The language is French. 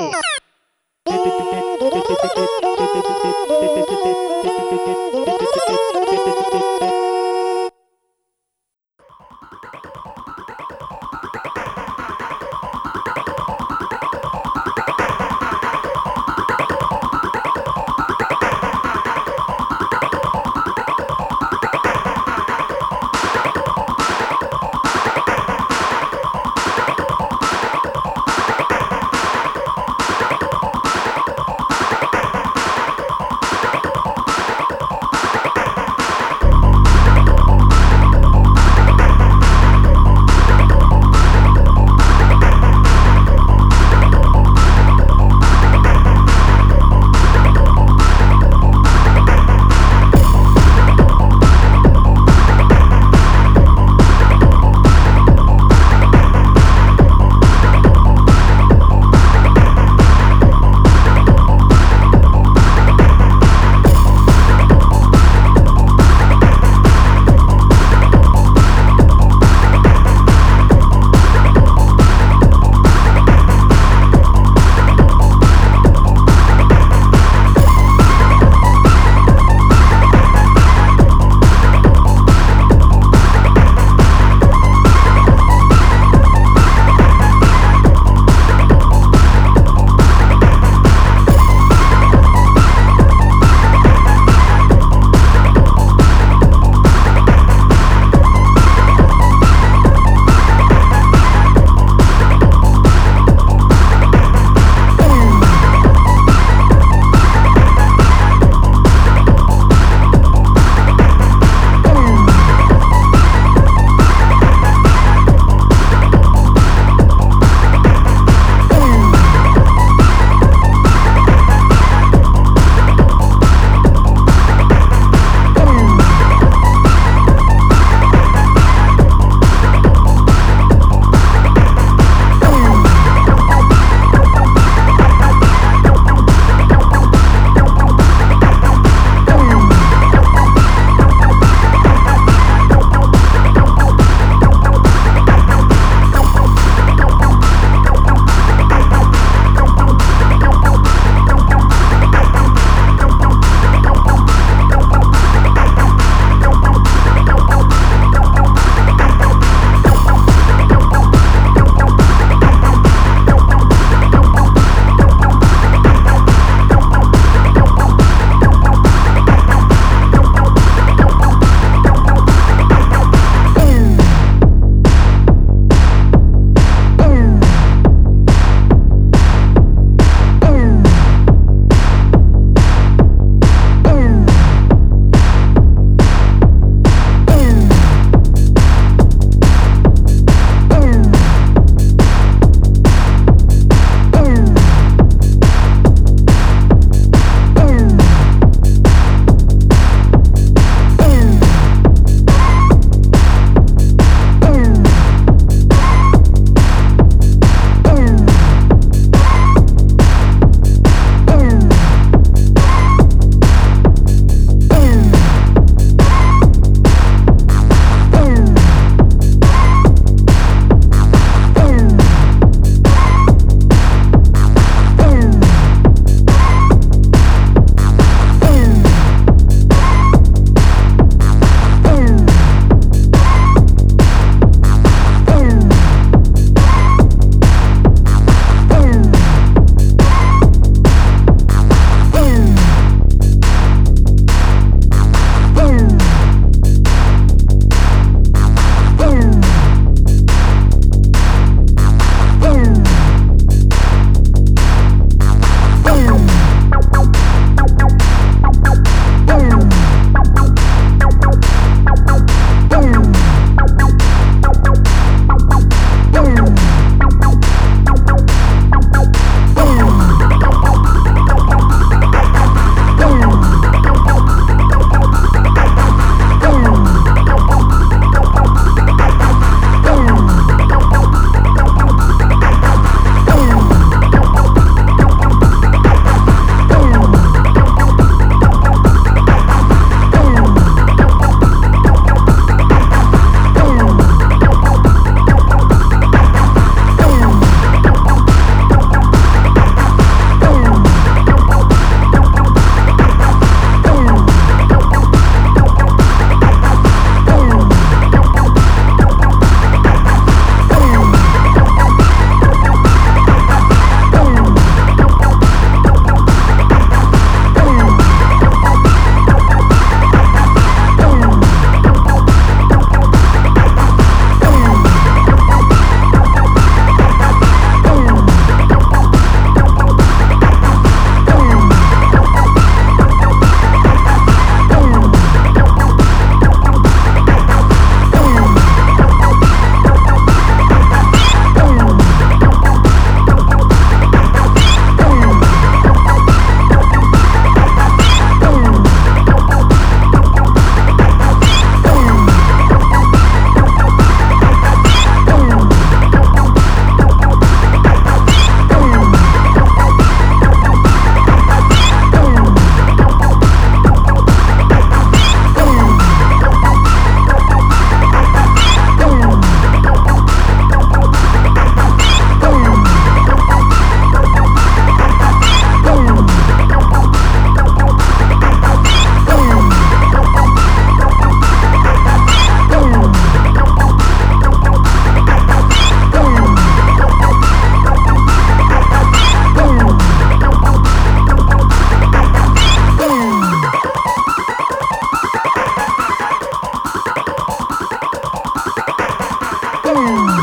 Thank you. Música hum.